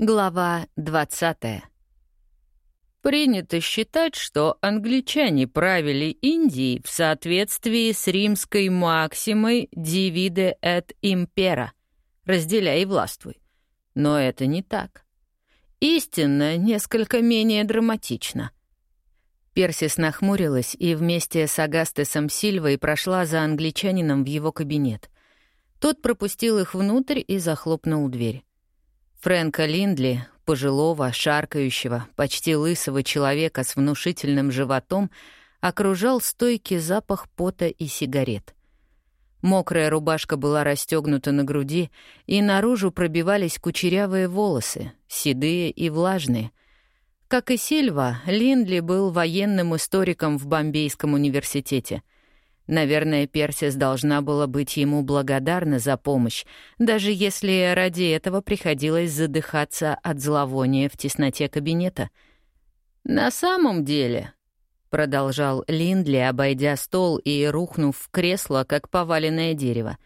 Глава 20 Принято считать, что англичане правили Индией в соответствии с римской максимой «divide et impera» — «разделяй и властвуй». Но это не так. Истинно несколько менее драматично. Персис нахмурилась и вместе с Агастесом Сильвой прошла за англичанином в его кабинет. Тот пропустил их внутрь и захлопнул дверь. Фрэнка Линдли, пожилого, шаркающего, почти лысого человека с внушительным животом, окружал стойкий запах пота и сигарет. Мокрая рубашка была расстегнута на груди, и наружу пробивались кучерявые волосы, седые и влажные. Как и Сильва, Линдли был военным историком в Бомбейском университете — Наверное, Персис должна была быть ему благодарна за помощь, даже если ради этого приходилось задыхаться от зловония в тесноте кабинета. «На самом деле», — продолжал Линдли, обойдя стол и рухнув в кресло, как поваленное дерево,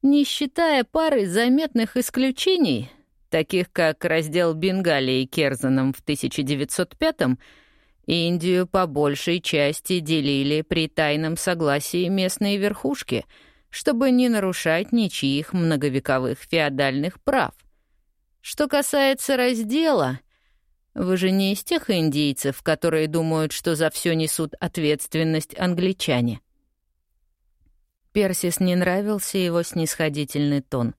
«не считая пары заметных исключений, таких как раздел Бенгалии Керзаном в 1905 Индию по большей части делили при тайном согласии местные верхушки, чтобы не нарушать ничьих многовековых феодальных прав. Что касается раздела, вы же не из тех индийцев, которые думают, что за все несут ответственность англичане. Персис не нравился его снисходительный тон.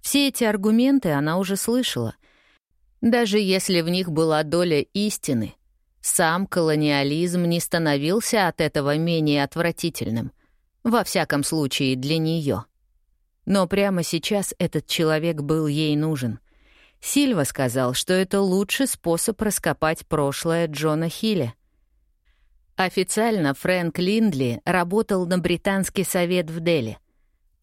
Все эти аргументы она уже слышала. Даже если в них была доля истины — сам колониализм не становился от этого менее отвратительным. Во всяком случае, для нее. Но прямо сейчас этот человек был ей нужен. Сильва сказал, что это лучший способ раскопать прошлое Джона Хилля. Официально Фрэнк Линдли работал на Британский совет в Дели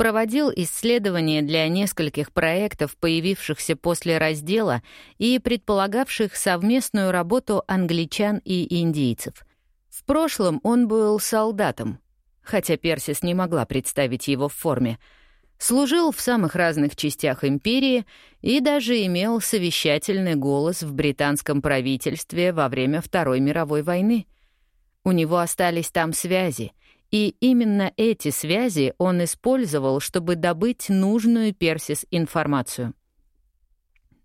проводил исследования для нескольких проектов, появившихся после раздела и предполагавших совместную работу англичан и индийцев. В прошлом он был солдатом, хотя Персис не могла представить его в форме, служил в самых разных частях империи и даже имел совещательный голос в британском правительстве во время Второй мировой войны. У него остались там связи — и именно эти связи он использовал, чтобы добыть нужную Персис информацию.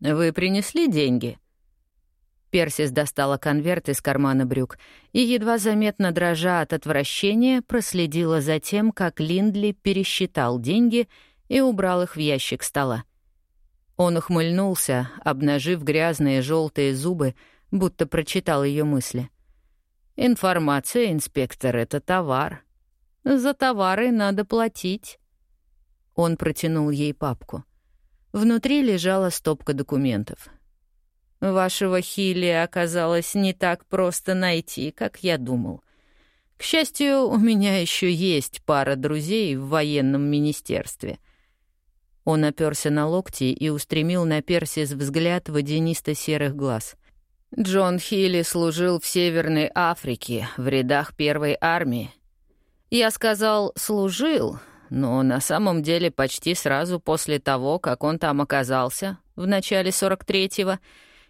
«Вы принесли деньги?» Персис достала конверт из кармана брюк и, едва заметно дрожа от отвращения, проследила за тем, как Линдли пересчитал деньги и убрал их в ящик стола. Он ухмыльнулся, обнажив грязные желтые зубы, будто прочитал ее мысли. «Информация, инспектор, — это товар. За товары надо платить». Он протянул ей папку. Внутри лежала стопка документов. «Вашего Хилли оказалось не так просто найти, как я думал. К счастью, у меня еще есть пара друзей в военном министерстве». Он оперся на локти и устремил на Персис взгляд водянисто-серых глаз. «Джон Хилли служил в Северной Африке в рядах первой армии. Я сказал «служил», но на самом деле почти сразу после того, как он там оказался, в начале 43-го,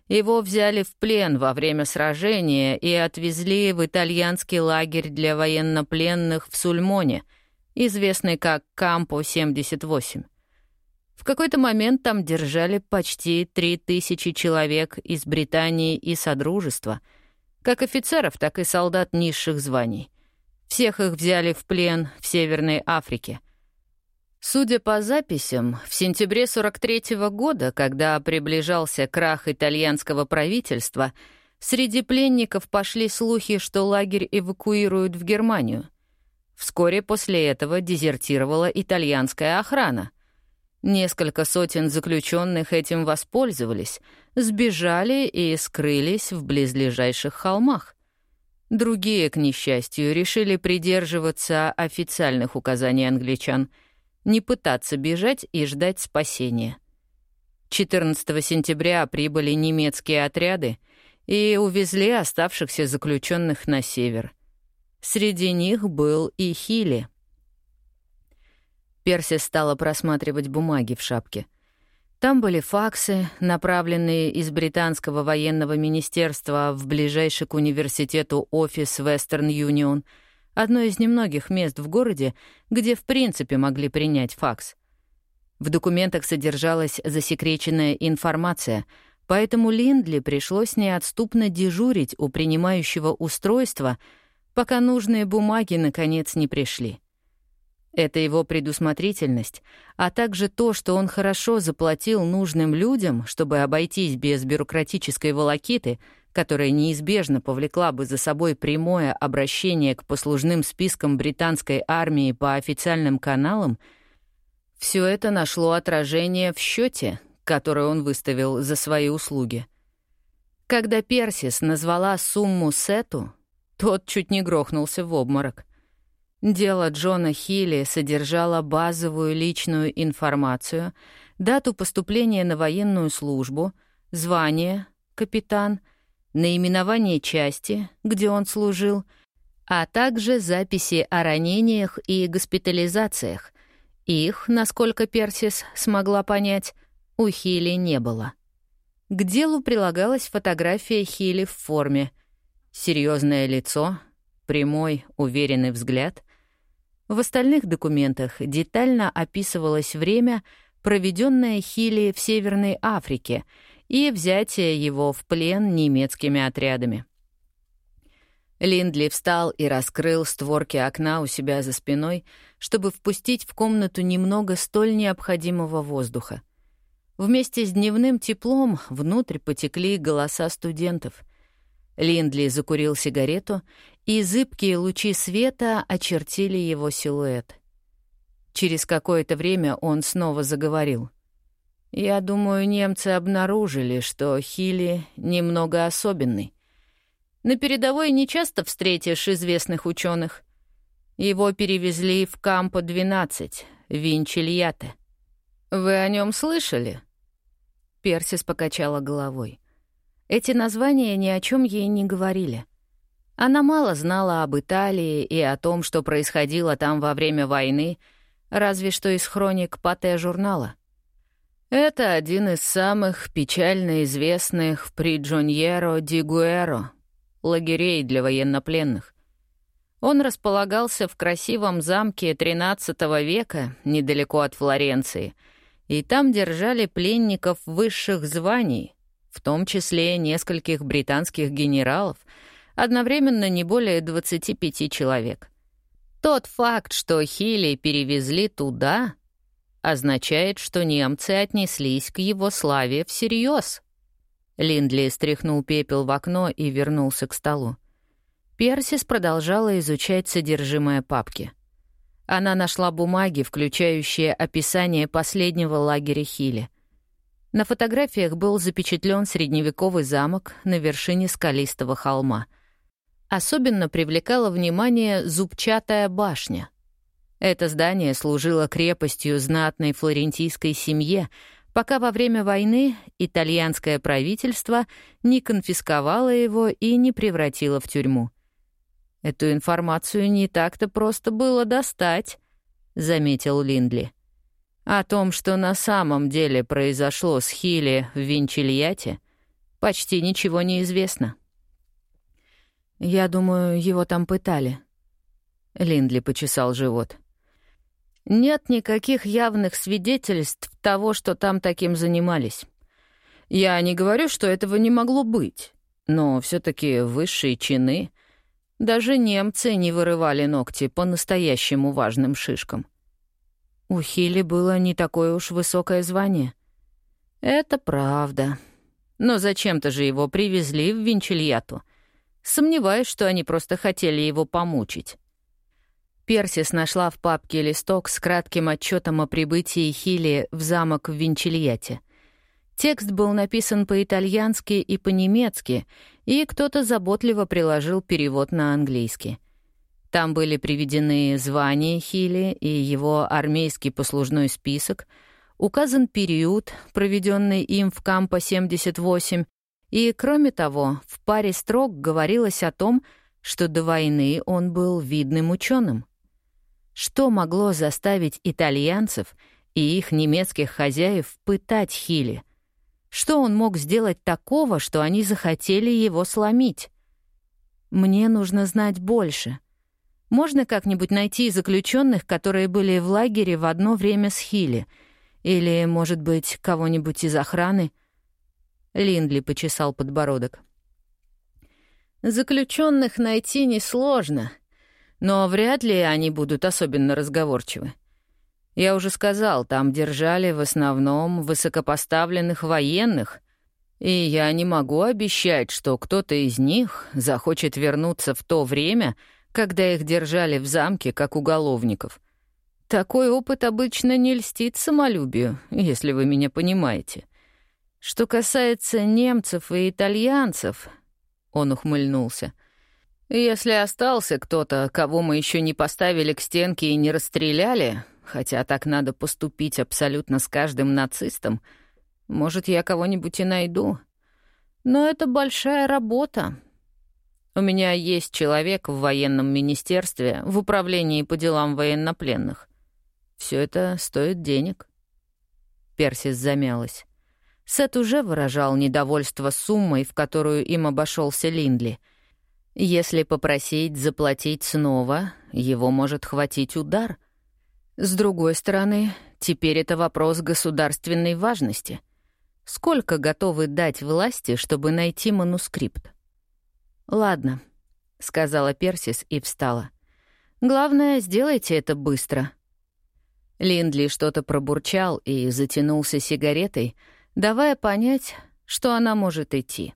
его взяли в плен во время сражения и отвезли в итальянский лагерь для военнопленных в Сульмоне, известный как Кампо-78. В какой-то момент там держали почти 3000 человек из Британии и Содружества, как офицеров, так и солдат низших званий. Всех их взяли в плен в Северной Африке. Судя по записям, в сентябре 43-го года, когда приближался крах итальянского правительства, среди пленников пошли слухи, что лагерь эвакуируют в Германию. Вскоре после этого дезертировала итальянская охрана. Несколько сотен заключенных этим воспользовались, сбежали и скрылись в близлежащих холмах. Другие, к несчастью, решили придерживаться официальных указаний англичан, не пытаться бежать и ждать спасения. 14 сентября прибыли немецкие отряды и увезли оставшихся заключенных на север. Среди них был и Хили. Перси стала просматривать бумаги в шапке. Там были факсы, направленные из британского военного министерства в ближайший к университету офис Western Union, одно из немногих мест в городе, где в принципе могли принять факс. В документах содержалась засекреченная информация, поэтому Линдли пришлось неотступно дежурить у принимающего устройства, пока нужные бумаги наконец не пришли. Это его предусмотрительность, а также то, что он хорошо заплатил нужным людям, чтобы обойтись без бюрократической волокиты, которая неизбежно повлекла бы за собой прямое обращение к послужным спискам британской армии по официальным каналам, все это нашло отражение в счете, который он выставил за свои услуги. Когда Персис назвала сумму Сету, тот чуть не грохнулся в обморок — Дело Джона Хилли содержало базовую личную информацию, дату поступления на военную службу, звание, капитан, наименование части, где он служил, а также записи о ранениях и госпитализациях. Их, насколько Персис смогла понять, у Хилли не было. К делу прилагалась фотография Хилли в форме. Серьезное лицо, прямой, уверенный взгляд, в остальных документах детально описывалось время, проведенное Хилли в Северной Африке, и взятие его в плен немецкими отрядами. Линдли встал и раскрыл створки окна у себя за спиной, чтобы впустить в комнату немного столь необходимого воздуха. Вместе с дневным теплом внутрь потекли голоса студентов. Линдли закурил сигарету и зыбкие лучи света очертили его силуэт. Через какое-то время он снова заговорил. «Я думаю, немцы обнаружили, что Хили немного особенный. На передовой не часто встретишь известных ученых. Его перевезли в Кампо-12, Винчильяте. Вы о нем слышали?» Персис покачала головой. Эти названия ни о чем ей не говорили — она мало знала об Италии и о том, что происходило там во время войны, разве что из хроник Патте журнала. Это один из самых печально известных в Приджоньеро ди Гуэро лагерей для военнопленных. Он располагался в красивом замке XIII века недалеко от Флоренции, и там держали пленников высших званий, в том числе нескольких британских генералов — одновременно не более 25 человек. Тот факт, что Хилли перевезли туда, означает, что немцы отнеслись к его славе всерьез. Линдли стряхнул пепел в окно и вернулся к столу. Персис продолжала изучать содержимое папки. Она нашла бумаги, включающие описание последнего лагеря Хилли. На фотографиях был запечатлен средневековый замок на вершине скалистого холма — Особенно привлекала внимание зубчатая башня. Это здание служило крепостью знатной флорентийской семье, пока во время войны итальянское правительство не конфисковало его и не превратило в тюрьму. «Эту информацию не так-то просто было достать», — заметил Линдли. «О том, что на самом деле произошло с Хилли в Винчильяте, почти ничего не известно». «Я думаю, его там пытали». Линдли почесал живот. «Нет никаких явных свидетельств того, что там таким занимались. Я не говорю, что этого не могло быть, но все таки высшие чины. Даже немцы не вырывали ногти по настоящему важным шишкам. У Хили было не такое уж высокое звание. Это правда. Но зачем-то же его привезли в Винчильяту — Сомневаюсь, что они просто хотели его помучить. Персис нашла в папке листок с кратким отчетом о прибытии Хили в замок в Винчильяте. Текст был написан по-итальянски и по-немецки, и кто-то заботливо приложил перевод на английский. Там были приведены звания Хили и его армейский послужной список, указан период, проведенный им в Кампо-78, и, кроме того, в паре строк говорилось о том, что до войны он был видным ученым. Что могло заставить итальянцев и их немецких хозяев пытать Хили? Что он мог сделать такого, что они захотели его сломить? Мне нужно знать больше. Можно как-нибудь найти заключенных, которые были в лагере в одно время с Хили? Или, может быть, кого-нибудь из охраны? Линдли почесал подбородок. Заключенных найти несложно, но вряд ли они будут особенно разговорчивы. Я уже сказал, там держали в основном высокопоставленных военных, и я не могу обещать, что кто-то из них захочет вернуться в то время, когда их держали в замке как уголовников. Такой опыт обычно не льстит самолюбию, если вы меня понимаете. Что касается немцев и итальянцев, он ухмыльнулся. «Если остался кто-то, кого мы еще не поставили к стенке и не расстреляли, хотя так надо поступить абсолютно с каждым нацистом, может, я кого-нибудь и найду. Но это большая работа. У меня есть человек в военном министерстве в управлении по делам военнопленных. Все это стоит денег». Персис замялась. Сет уже выражал недовольство суммой, в которую им обошелся Линдли. Если попросить заплатить снова, его может хватить удар. С другой стороны, теперь это вопрос государственной важности. Сколько готовы дать власти, чтобы найти манускрипт? «Ладно», — сказала Персис и встала. «Главное, сделайте это быстро». Линдли что-то пробурчал и затянулся сигаретой, давая понять, что она может идти.